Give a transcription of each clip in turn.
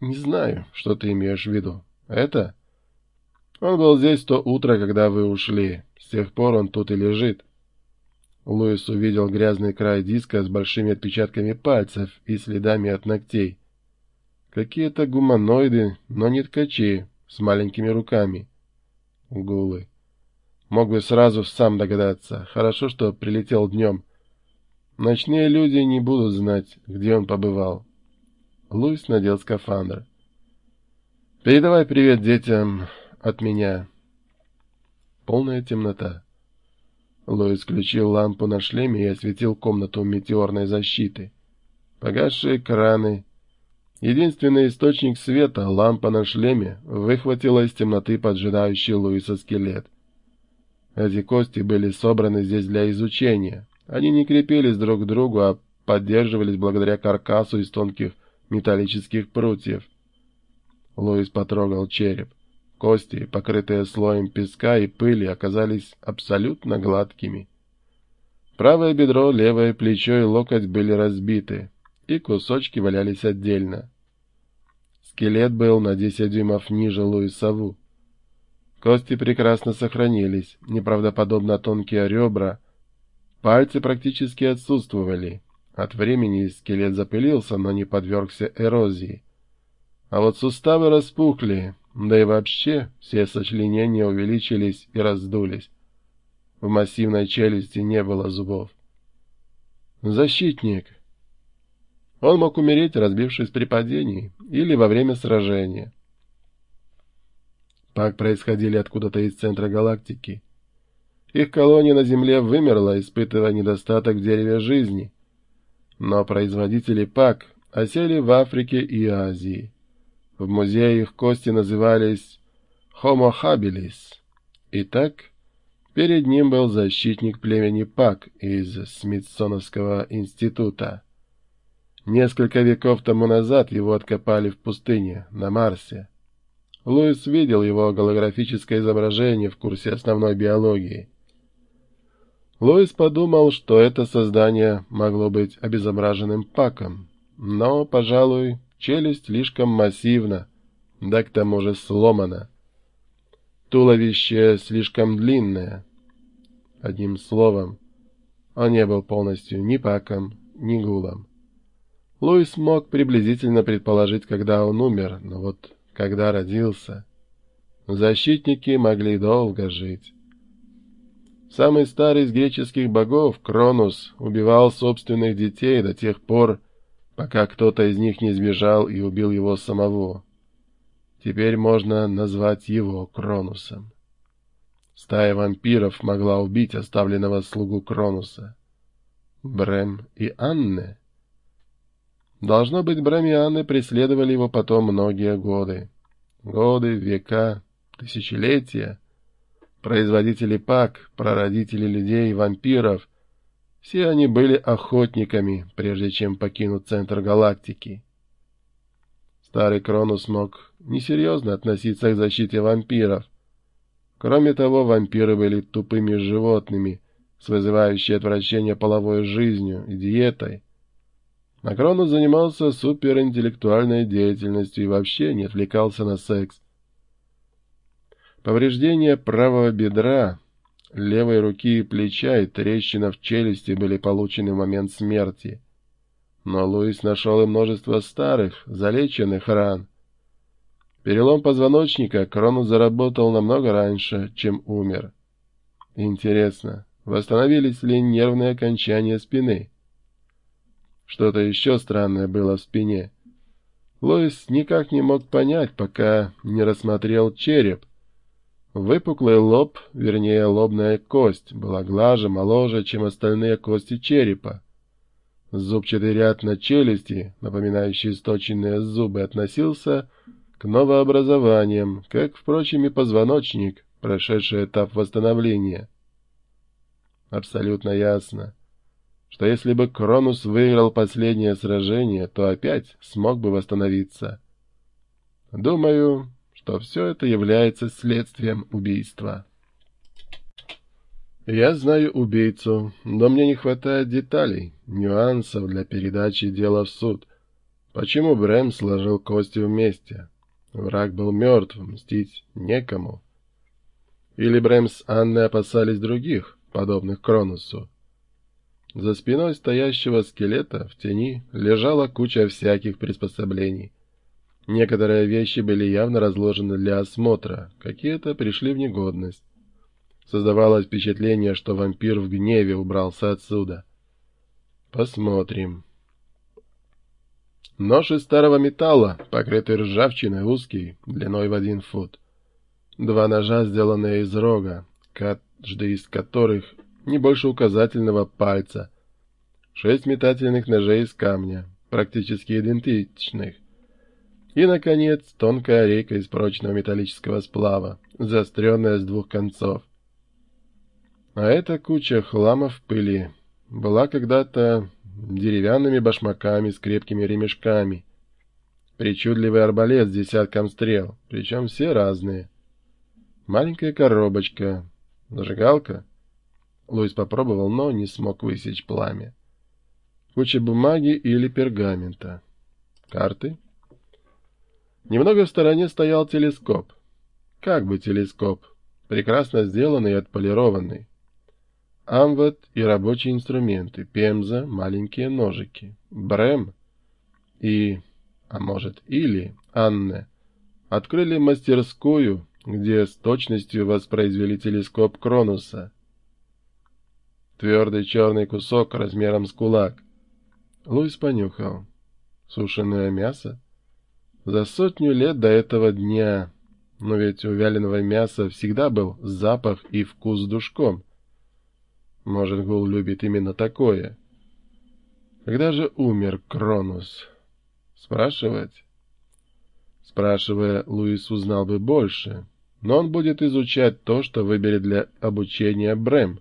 Не знаю, что ты имеешь в виду. Это? Он был здесь то утро, когда вы ушли. С тех пор он тут и лежит. Луис увидел грязный край диска с большими отпечатками пальцев и следами от ногтей. Какие-то гуманоиды, но не ткачи, с маленькими руками. Гулы. Мог бы сразу сам догадаться. Хорошо, что прилетел днем. Ночные люди не будут знать, где он побывал. Луис надел скафандр. «Передавай привет детям от меня». Полная темнота. Луис включил лампу на шлеме и осветил комнату метеорной защиты. Погасшие краны. Единственный источник света, лампа на шлеме, выхватила из темноты поджидающий Луиса скелет. Эти кости были собраны здесь для изучения. Они не крепились друг к другу, а поддерживались благодаря каркасу из тонких металлических прутьев. Луис потрогал череп. Кости, покрытые слоем песка и пыли, оказались абсолютно гладкими. Правое бедро, левое плечо и локоть были разбиты, и кусочки валялись отдельно. Скелет был на 10 дюймов ниже Луисову. Кости прекрасно сохранились, неправдоподобно тонкие ребра. Пальцы практически отсутствовали. От времени скелет запылился, но не подвергся эрозии. А вот суставы распухли, да и вообще все сочленения увеличились и раздулись. В массивной челюсти не было зубов. Защитник. Он мог умереть, разбившись при падении, или во время сражения. Так происходили откуда-то из центра галактики. Их колония на Земле вымерла, испытывая недостаток в дереве жизни. Но производители ПАК осели в Африке и Азии. В музее их кости назывались Homo habilis. Итак, перед ним был защитник племени Пак из Смитсоновского института. Несколько веков тому назад его откопали в пустыне, на Марсе. Луис видел его голографическое изображение в курсе основной биологии. Луис подумал, что это создание могло быть обезображенным Паком, но, пожалуй, Челюсть слишком массивна, да к тому же сломана. Туловище слишком длинное. Одним словом, он не был полностью ни паком, ни гулом. Луис мог приблизительно предположить, когда он умер, но вот когда родился... Защитники могли долго жить. Самый старый из греческих богов, Кронус, убивал собственных детей до тех пор, пока кто-то из них не сбежал и убил его самого. Теперь можно назвать его Кронусом. Стая вампиров могла убить оставленного слугу Кронуса. Брэм и Анне? Должно быть, Брэм и Анне преследовали его потом многие годы. Годы, века, тысячелетия. Производители пак, прародители людей вампиров — все они были охотниками, прежде чем покинуть центр галактики. Старый Кронус мог несерьезно относиться к защите вампиров. Кроме того, вампиры были тупыми животными, с вызывающей отвращение половой жизнью и диетой. А Кронус занимался суперинтеллектуальной деятельностью и вообще не отвлекался на секс. Повреждение правого бедра левой руки и плеча и трещина в челюсти были получены в момент смерти. Но Луис нашел и множество старых, залеченных ран. Перелом позвоночника Кронус заработал намного раньше, чем умер. Интересно, восстановились ли нервные окончания спины? Что-то еще странное было в спине. Луис никак не мог понять, пока не рассмотрел череп, Выпуклый лоб, вернее лобная кость, была глаже, моложе, чем остальные кости черепа. Зубчатый ряд на челюсти, напоминающий источенные зубы, относился к новообразованиям, как, впрочем, и позвоночник, прошедший этап восстановления. Абсолютно ясно, что если бы Кронус выиграл последнее сражение, то опять смог бы восстановиться. Думаю, что все это является следствием убийства. Я знаю убийцу, но мне не хватает деталей, нюансов для передачи дела в суд. Почему Брэм сложил кости вместе? Враг был мертв, мстить некому. Или Брэм с Анной опасались других, подобных Кронусу? За спиной стоящего скелета в тени лежала куча всяких приспособлений. Некоторые вещи были явно разложены для осмотра, какие-то пришли в негодность. Создавалось впечатление, что вампир в гневе убрался отсюда. Посмотрим. Нож из старого металла, покрытый ржавчиной, узкий, длиной в один фут. Два ножа, сделанные из рога, каждый из которых не больше указательного пальца. Шесть метательных ножей из камня, практически идентичных. И, наконец, тонкая рейка из прочного металлического сплава, заостренная с двух концов. А эта куча хлама в пыли была когда-то деревянными башмаками с крепкими ремешками. Причудливый арбалет с десятком стрел, причем все разные. Маленькая коробочка. Зажигалка. Луис попробовал, но не смог высечь пламя. Куча бумаги или пергамента. Карты. Немного в стороне стоял телескоп. Как бы телескоп. Прекрасно сделанный и отполированный. Амват и рабочие инструменты, пемза, маленькие ножики, Брэм и, а может, или Анне открыли мастерскую, где с точностью воспроизвели телескоп Кронуса. Твердый черный кусок размером с кулак. Луис понюхал. Сушеное мясо? За сотню лет до этого дня, но ведь у вяленого мяса всегда был запах и вкус душком. Может, Гул любит именно такое. Когда же умер Кронус? Спрашивать? Спрашивая, Луис узнал бы больше, но он будет изучать то, что выберет для обучения Брэм.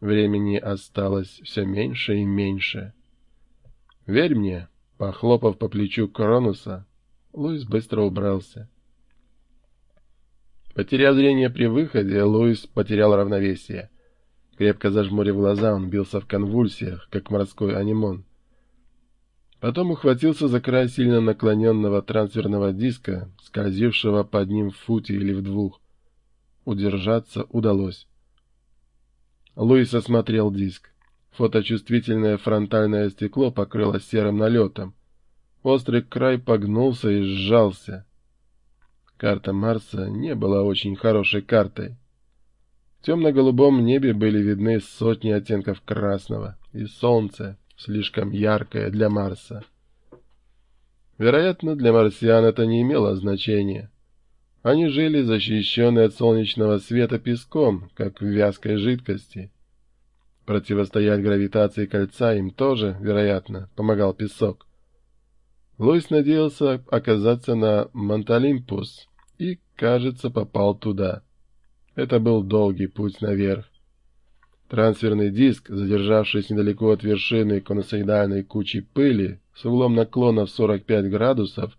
Времени осталось все меньше и меньше. Верь мне, похлопав по плечу Кронуса, Луис быстро убрался. Потеряв зрение при выходе, Луис потерял равновесие. Крепко зажмурив глаза, он бился в конвульсиях, как морской анимон. Потом ухватился за край сильно наклоненного трансферного диска, скользившего под ним в футе или в двух. Удержаться удалось. Луис осмотрел диск. Фоточувствительное фронтальное стекло покрылось серым налетом. Острый край погнулся и сжался. Карта Марса не была очень хорошей картой. В темно-голубом небе были видны сотни оттенков красного, и солнце, слишком яркое для Марса. Вероятно, для марсиан это не имело значения. Они жили защищенные от солнечного света песком, как в вязкой жидкости. Противостоять гравитации кольца им тоже, вероятно, помогал песок. Луис надеялся оказаться на Монталимпус и, кажется, попал туда. Это был долгий путь наверх. Трансферный диск, задержавшись недалеко от вершины конусоидальной кучи пыли с углом наклона в 45 градусов,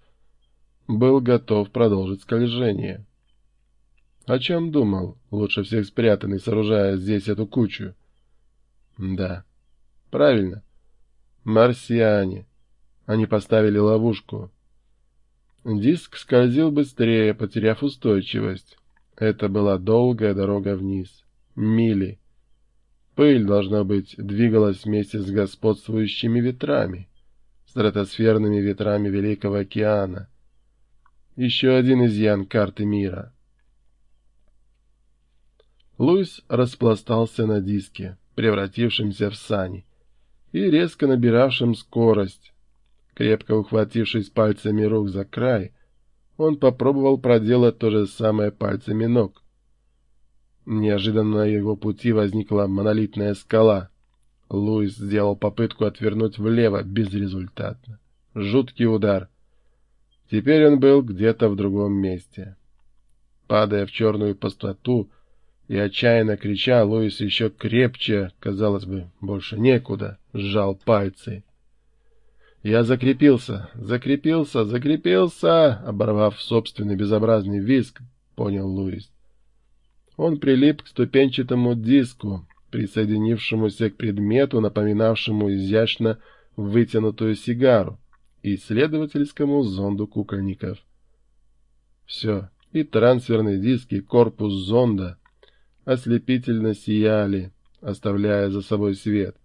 был готов продолжить скольжение. О чем думал, лучше всех спрятанный, сооружая здесь эту кучу? Да, правильно, марсиане. Они поставили ловушку. Диск скользил быстрее, потеряв устойчивость. Это была долгая дорога вниз. Мили. Пыль, должно быть, двигалась вместе с господствующими ветрами, стратосферными ветрами Великого океана. Еще один изъян карты мира. Луис распластался на диске, превратившемся в сани, и резко набиравшим скорость. Крепко ухватившись пальцами рук за край, он попробовал проделать то же самое пальцами ног. Неожиданно на его пути возникла монолитная скала. Луис сделал попытку отвернуть влево безрезультатно. Жуткий удар. Теперь он был где-то в другом месте. Падая в черную пустоту и отчаянно крича, Луис еще крепче, казалось бы, больше некуда, сжал пальцы. Я закрепился, закрепился, закрепился, оборвав собственный безобразный виск, понял Луис. Он прилип к ступенчатому диску, присоединившемуся к предмету, напоминавшему изящно вытянутую сигару, исследовательскому зонду кукольников. Все, и трансферный диск, и корпус зонда ослепительно сияли, оставляя за собой свет,